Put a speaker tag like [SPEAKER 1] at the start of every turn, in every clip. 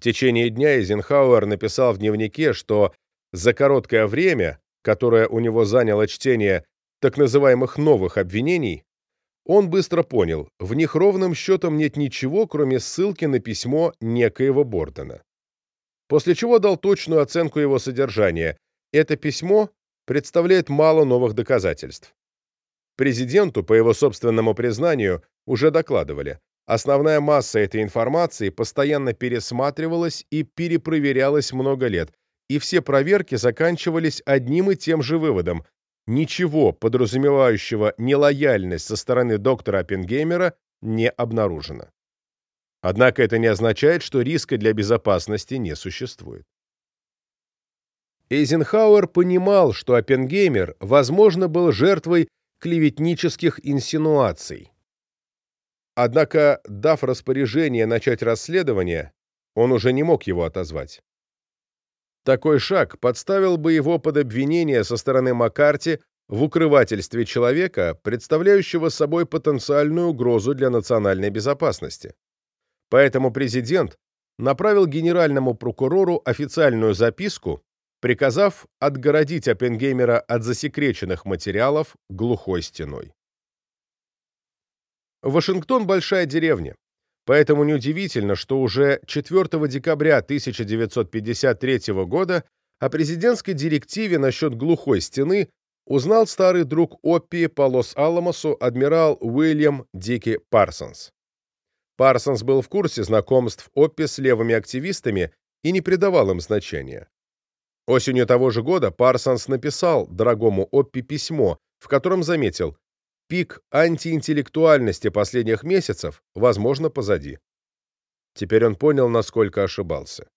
[SPEAKER 1] В течение дня Эйзенхауэр написал в дневнике, что за короткое время, которое у него заняло чтение так называемых новых обвинений, он быстро понял, в них ровным счетом нет ничего, кроме ссылки на письмо некоего Бордена. После чего дал точную оценку его содержания. Это письмо представляет мало новых доказательств. Президенту, по его собственному признанию, уже докладывали. Основная масса этой информации постоянно пересматривалась и перепроверялась много лет, и все проверки заканчивались одним и тем же выводом ничего подразумевающего нелояльность со стороны доктора Оппенгеймера не обнаружено. Однако это не означает, что риска для безопасности не существует. Эйзенхауэр понимал, что Оппенгеймер, возможно, был жертвой клеветнических инсинуаций. Однако, дав распоряжение начать расследование, он уже не мог его отозвать. Такой шаг подставил бы его под обвинение со стороны Маккарти в укрывательстве человека, представляющего собой потенциальную угрозу для национальной безопасности. Поэтому президент направил генеральному прокурору официальную записку, приказав отгородить Оппенгеймера от засекреченных материалов глухой стеной. Вашингтон – большая деревня. Поэтому неудивительно, что уже 4 декабря 1953 года о президентской директиве насчет глухой стены узнал старый друг Оппи по Лос-Аламосу адмирал Уильям Дики Парсонс. Парсонс был в курсе знакомств Оппи с левыми активистами и не придавал им значения. Осенью того же года Парсонс написал дорогому Оппи письмо, в котором заметил Пик антиинтеллектуальности последних месяцев, возможно, позади. Теперь он понял, насколько ошибался.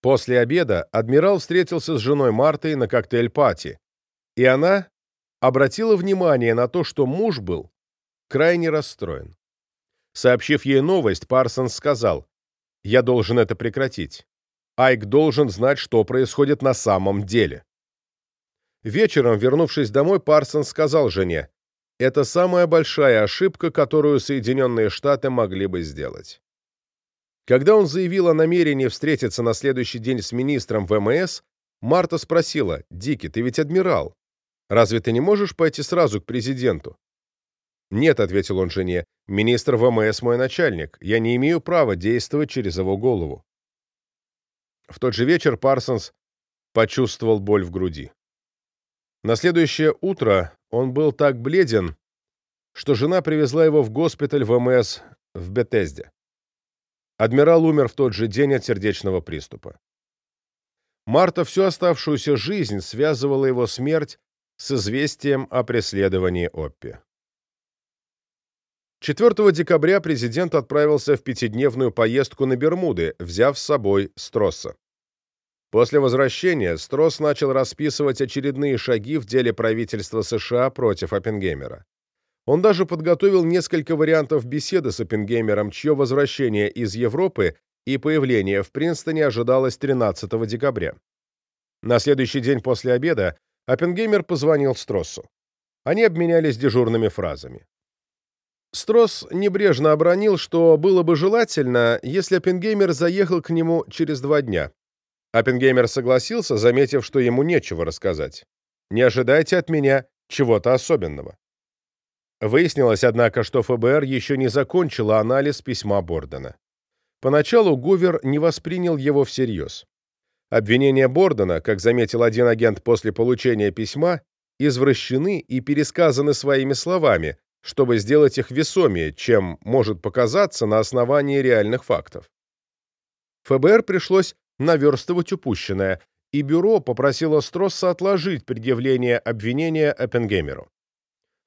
[SPEAKER 1] После обеда адмирал встретился с женой Мартой на коктейль-пати, и она обратила внимание на то, что муж был крайне расстроен. Сообщив ей новость, Парсонс сказал, «Я должен это прекратить. Айк должен знать, что происходит на самом деле». Вечером, вернувшись домой, Парсонс сказал жене, это самая большая ошибка, которую Соединенные Штаты могли бы сделать. Когда он заявил о намерении встретиться на следующий день с министром ВМС, Марта спросила, «Дики, ты ведь адмирал. Разве ты не можешь пойти сразу к президенту?» «Нет», — ответил он жене, — «министр ВМС мой начальник. Я не имею права действовать через его голову». В тот же вечер Парсонс почувствовал боль в груди. На следующее утро он был так бледен, что жена привезла его в госпиталь ВМС в Бетезде. Адмирал умер в тот же день от сердечного приступа. Марта всю оставшуюся жизнь связывала его смерть с известием о преследовании Оппи. 4 декабря президент отправился в пятидневную поездку на Бермуды, взяв с собой Стросса. После возвращения Стросс начал расписывать очередные шаги в деле правительства США против Оппенгеймера. Он даже подготовил несколько вариантов беседы с Оппенгеймером, чье возвращение из Европы и появление в Принстоне ожидалось 13 декабря. На следующий день после обеда Оппенгеймер позвонил Строссу. Они обменялись дежурными фразами. Стросс небрежно обронил, что было бы желательно, если Оппенгеймер заехал к нему через два дня. Оппенгеймер согласился, заметив, что ему нечего рассказать. «Не ожидайте от меня чего-то особенного». Выяснилось, однако, что ФБР еще не закончило анализ письма Бордена. Поначалу Гувер не воспринял его всерьез. Обвинения Бордена, как заметил один агент после получения письма, извращены и пересказаны своими словами, чтобы сделать их весомее, чем может показаться на основании реальных фактов. ФБР пришлось наверстывать упущенное, и бюро попросило Стросса отложить предъявление обвинения Оппенгеймеру.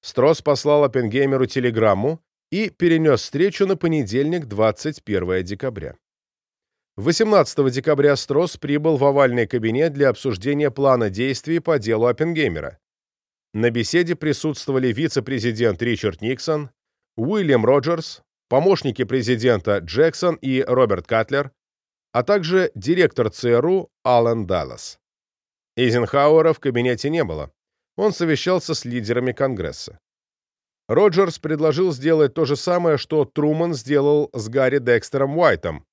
[SPEAKER 1] Стросс послал Оппенгеймеру телеграмму и перенес встречу на понедельник, 21 декабря. 18 декабря Стросс прибыл в овальный кабинет для обсуждения плана действий по делу Оппенгеймера. На беседе присутствовали вице-президент Ричард Никсон, Уильям Роджерс, помощники президента Джексон и Роберт Катлер, а также директор ЦРУ Алан Даллас. Эйзенхауэра в кабинете не было. Он совещался с лидерами Конгресса. Роджерс предложил сделать то же самое, что Труман сделал с Гарри Декстером Уайтом.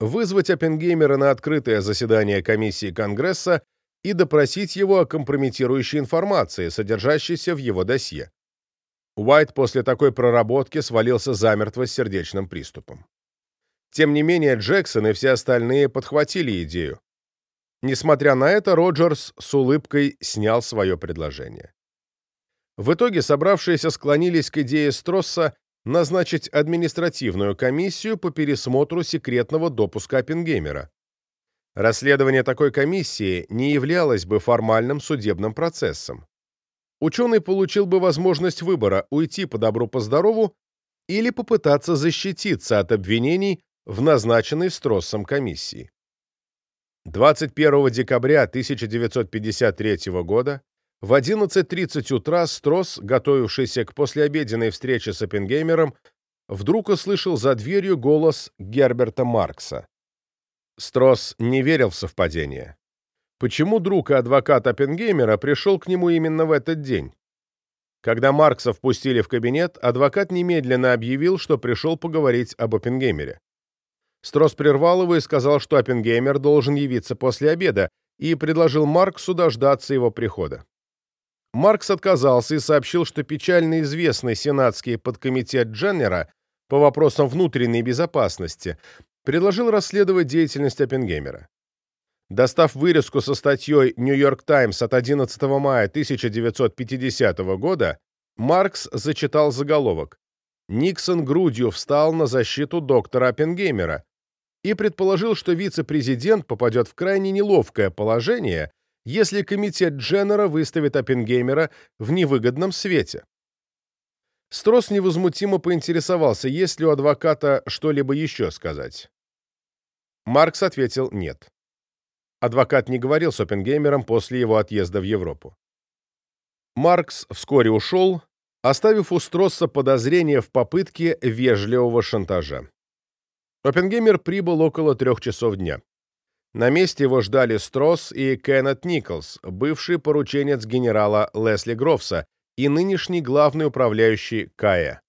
[SPEAKER 1] вызвать Оппенгеймера на открытое заседание комиссии Конгресса и допросить его о компрометирующей информации, содержащейся в его досье. Уайт после такой проработки свалился замертво с сердечным приступом. Тем не менее, Джексон и все остальные подхватили идею. Несмотря на это, Роджерс с улыбкой снял свое предложение. В итоге собравшиеся склонились к идее Стросса назначить административную комиссию по пересмотру секретного допуска Оппенгеймера. Расследование такой комиссии не являлось бы формальным судебным процессом. Ученый получил бы возможность выбора уйти по добру по здорову или попытаться защититься от обвинений в назначенной Строссом комиссии. 21 декабря 1953 года в 11.30 утра Стросс, готовившийся к послеобеденной встрече с Оппенгеймером, вдруг услышал за дверью голос Герберта Маркса. Стросс не верил в совпадение. Почему друг и адвокат Оппенгеймера пришел к нему именно в этот день? Когда Маркса впустили в кабинет, адвокат немедленно объявил, что пришел поговорить об Оппенгеймере. Стросс прервал его и сказал, что Оппенгеймер должен явиться после обеда, и предложил Марксу дождаться его прихода. Маркс отказался и сообщил, что печально известный сенатский подкомитет Дженнера по вопросам внутренней безопасности предложил расследовать деятельность Оппенгеймера. Достав вырезку со статьей York Times от 11 мая 1950 года, Маркс зачитал заголовок «Никсон грудью встал на защиту доктора Оппенгеймера» и предположил, что вице-президент попадет в крайне неловкое положение, если комитет Дженнера выставит Оппенгеймера в невыгодном свете. Строс невозмутимо поинтересовался, есть ли у адвоката что-либо еще сказать. Маркс ответил «нет». Адвокат не говорил с Оппенгеймером после его отъезда в Европу. Маркс вскоре ушел, оставив у Стросса подозрение в попытке вежливого шантажа. Оппенгеймер прибыл около трех часов дня. На месте его ждали Стросс и Кеннет Николс, бывший порученец генерала Лесли Грофса и нынешний главный управляющий КАЭ.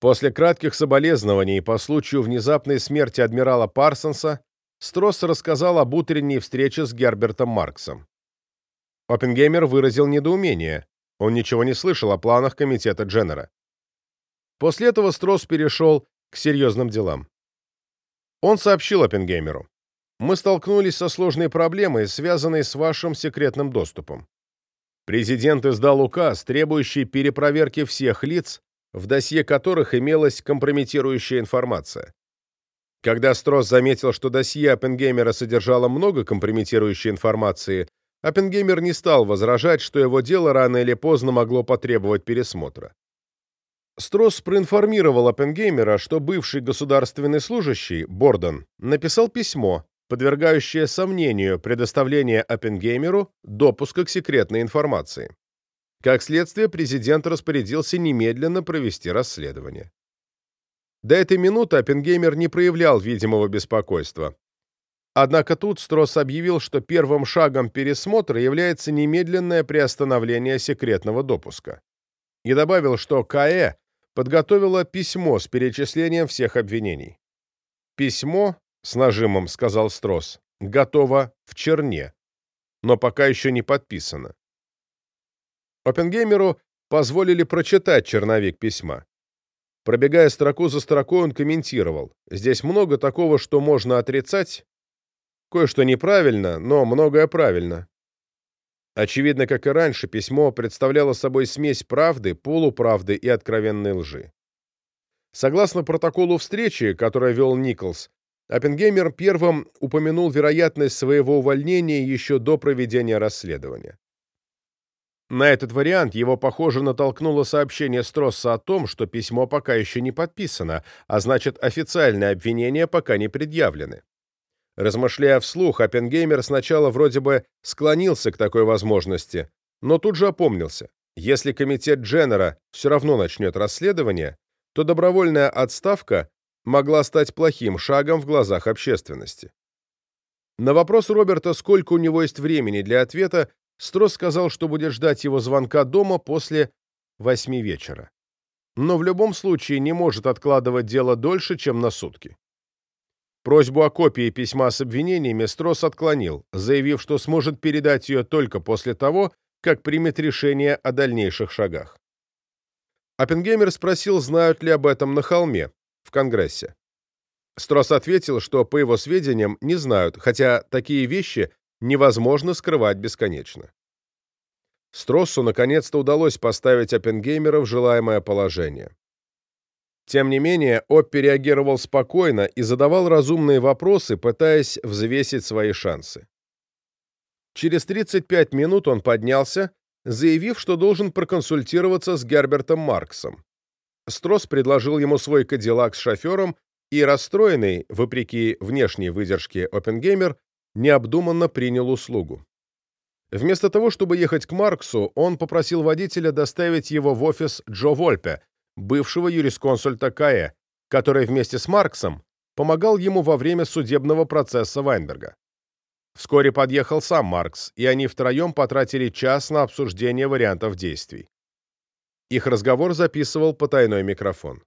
[SPEAKER 1] После кратких соболезнований по случаю внезапной смерти адмирала Парсонса Стросс рассказал об утренней встрече с Гербертом Марксом. Оппенгеймер выразил недоумение. Он ничего не слышал о планах комитета Дженнера. После этого Стросс перешел к серьезным делам. Он сообщил Оппенгеймеру мы столкнулись со сложной проблемой, связанной с вашим секретным доступом. Президент издал указ, требующий перепроверки всех лиц, в досье которых имелась компрометирующая информация. Когда Стросс заметил, что досье Оппенгеймера содержало много компрометирующей информации, Оппенгеймер не стал возражать, что его дело рано или поздно могло потребовать пересмотра. Стросс проинформировал Оппенгеймера, что бывший государственный служащий, Бордон, написал письмо, подвергающее сомнению предоставление Оппенгеймеру допуска к секретной информации. Как следствие, президент распорядился немедленно провести расследование. До этой минуты Оппенгеймер не проявлял видимого беспокойства. Однако тут Стросс объявил, что первым шагом пересмотра является немедленное приостановление секретного допуска. И добавил, что КАЭ подготовила письмо с перечислением всех обвинений. Письмо с нажимом сказал Строс. Готово в черне, но пока еще не подписано. Оппенгеймеру позволили прочитать черновик письма. Пробегая строку за строкой, он комментировал. Здесь много такого, что можно отрицать. Кое-что неправильно, но многое правильно. Очевидно, как и раньше, письмо представляло собой смесь правды, полуправды и откровенной лжи. Согласно протоколу встречи, который вел Николс, Оппенгеймер первым упомянул вероятность своего увольнения еще до проведения расследования. На этот вариант его, похоже, натолкнуло сообщение Стросса о том, что письмо пока еще не подписано, а значит, официальные обвинения пока не предъявлены. Размышляя вслух, Оппенгеймер сначала вроде бы склонился к такой возможности, но тут же опомнился. Если комитет Дженнера все равно начнет расследование, то добровольная отставка могла стать плохим шагом в глазах общественности. На вопрос Роберта, сколько у него есть времени для ответа, Строс сказал, что будет ждать его звонка дома после восьми вечера. Но в любом случае не может откладывать дело дольше, чем на сутки. Просьбу о копии письма с обвинениями Стросс отклонил, заявив, что сможет передать ее только после того, как примет решение о дальнейших шагах. Оппенгеймер спросил, знают ли об этом на холме, в Конгрессе. Стросс ответил, что, по его сведениям, не знают, хотя такие вещи невозможно скрывать бесконечно. Строссу наконец-то удалось поставить Оппенгеймера в желаемое положение. Тем не менее, Оппи реагировал спокойно и задавал разумные вопросы, пытаясь взвесить свои шансы. Через 35 минут он поднялся, заявив, что должен проконсультироваться с Гербертом Марксом. Стросс предложил ему свой кадиллак с шофером, и расстроенный, вопреки внешней выдержке Оппенгеймер, необдуманно принял услугу. Вместо того, чтобы ехать к Марксу, он попросил водителя доставить его в офис Джо Вольпе, бывшего юрисконсульта КАЭ, который вместе с Марксом помогал ему во время судебного процесса Вайнберга. Вскоре подъехал сам Маркс, и они втроем потратили час на обсуждение вариантов действий. Их разговор записывал потайной микрофон.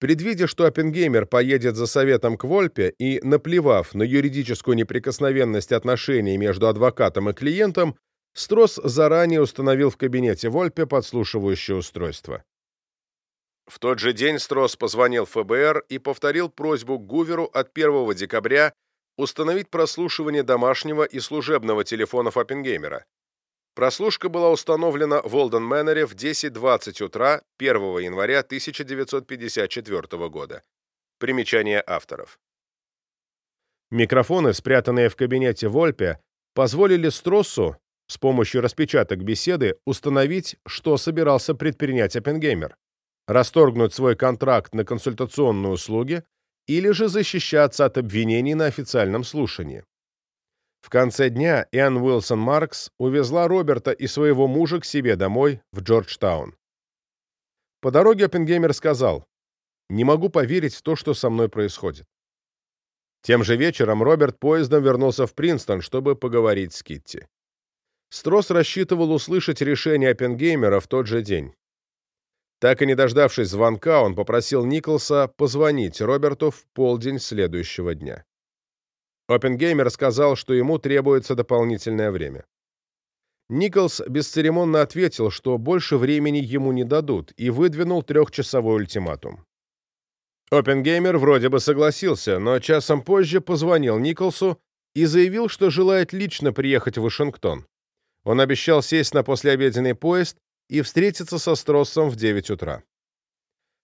[SPEAKER 1] Предвидя, что Оппенгеймер поедет за советом к Вольпе и наплевав на юридическую неприкосновенность отношений между адвокатом и клиентом, Стросс заранее установил в кабинете Вольпе подслушивающее устройство. В тот же день Стросс позвонил ФБР и повторил просьбу Гуверу от 1 декабря установить прослушивание домашнего и служебного телефонов Оппенгеймера. Прослушка была установлена в Олден Мэннере в 10.20 утра 1 января 1954 года. Примечание авторов. Микрофоны, спрятанные в кабинете Вольпе, позволили Строссу с помощью распечаток беседы установить, что собирался предпринять Оппенгеймер расторгнуть свой контракт на консультационные услуги или же защищаться от обвинений на официальном слушании. В конце дня Энн Уилсон Маркс увезла Роберта и своего мужа к себе домой в Джорджтаун. По дороге Оппенгеймер сказал, «Не могу поверить в то, что со мной происходит». Тем же вечером Роберт поездом вернулся в Принстон, чтобы поговорить с Китти. Стросс рассчитывал услышать решение Оппенгеймера в тот же день. Так и не дождавшись звонка, он попросил Николса позвонить Роберту в полдень следующего дня. Оппенгеймер сказал, что ему требуется дополнительное время. Николс бесцеремонно ответил, что больше времени ему не дадут, и выдвинул трехчасовой ультиматум. Оппенгеймер вроде бы согласился, но часом позже позвонил Николсу и заявил, что желает лично приехать в Вашингтон. Он обещал сесть на послеобеденный поезд и встретиться со Строссом в 9 утра.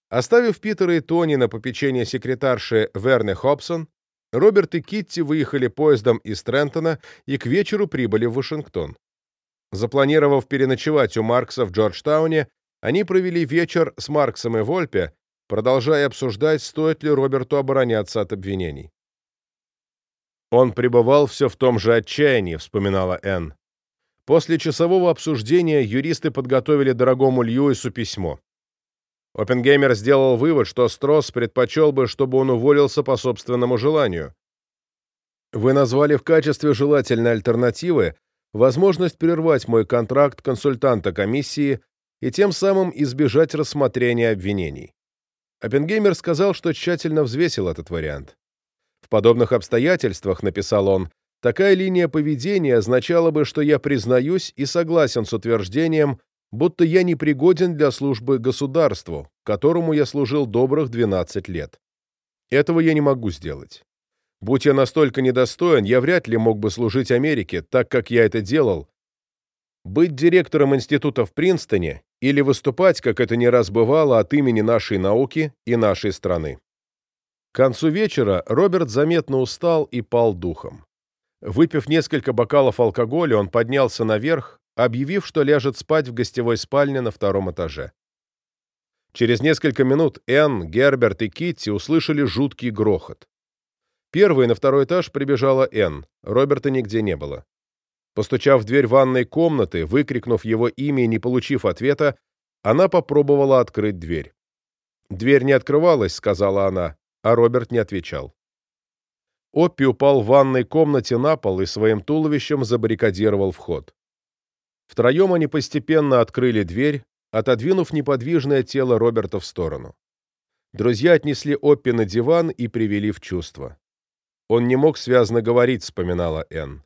[SPEAKER 1] Оставив Питера и Тони на попечение секретарши Верны Хобсон, Роберт и Китти выехали поездом из Трентона и к вечеру прибыли в Вашингтон. Запланировав переночевать у Маркса в Джорджтауне, они провели вечер с Марксом и Вольпе, продолжая обсуждать, стоит ли Роберту обороняться от обвинений. «Он пребывал все в том же отчаянии», — вспоминала Энн. После часового обсуждения юристы подготовили дорогому Льюису письмо. Оппенгеймер сделал вывод, что Стросс предпочел бы, чтобы он уволился по собственному желанию. Вы назвали в качестве желательной альтернативы возможность прервать мой контракт консультанта комиссии и тем самым избежать рассмотрения обвинений. Оппенгеймер сказал, что тщательно взвесил этот вариант. В подобных обстоятельствах, написал он, Такая линия поведения означала бы, что я признаюсь и согласен с утверждением, будто я непригоден для службы государству, которому я служил добрых 12 лет. Этого я не могу сделать. Будь я настолько недостоин, я вряд ли мог бы служить Америке, так как я это делал. Быть директором института в Принстоне или выступать, как это не раз бывало, от имени нашей науки и нашей страны. К концу вечера Роберт заметно устал и пал духом. Выпив несколько бокалов алкоголя, он поднялся наверх, объявив, что ляжет спать в гостевой спальне на втором этаже. Через несколько минут Энн, Герберт и Китти услышали жуткий грохот. Первой на второй этаж прибежала Энн, Роберта нигде не было. Постучав в дверь ванной комнаты, выкрикнув его имя и не получив ответа, она попробовала открыть дверь. «Дверь не открывалась», — сказала она, а Роберт не отвечал. Оппи упал в ванной комнате на пол и своим туловищем забаррикадировал вход. Втроем они постепенно открыли дверь, отодвинув неподвижное тело Роберта в сторону. Друзья отнесли Оппи на диван и привели в чувство. Он не мог связно говорить, вспоминала Энн.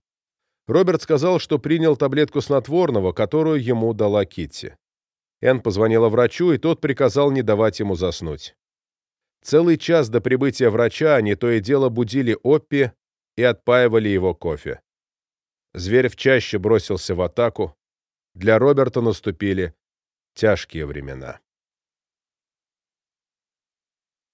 [SPEAKER 1] Роберт сказал, что принял таблетку снотворного, которую ему дала Китти. Энн позвонила врачу, и тот приказал не давать ему заснуть. Целый час до прибытия врача они то и дело будили Оппи и отпаивали его кофе. Зверь в чаще бросился в атаку. Для Роберта наступили тяжкие времена.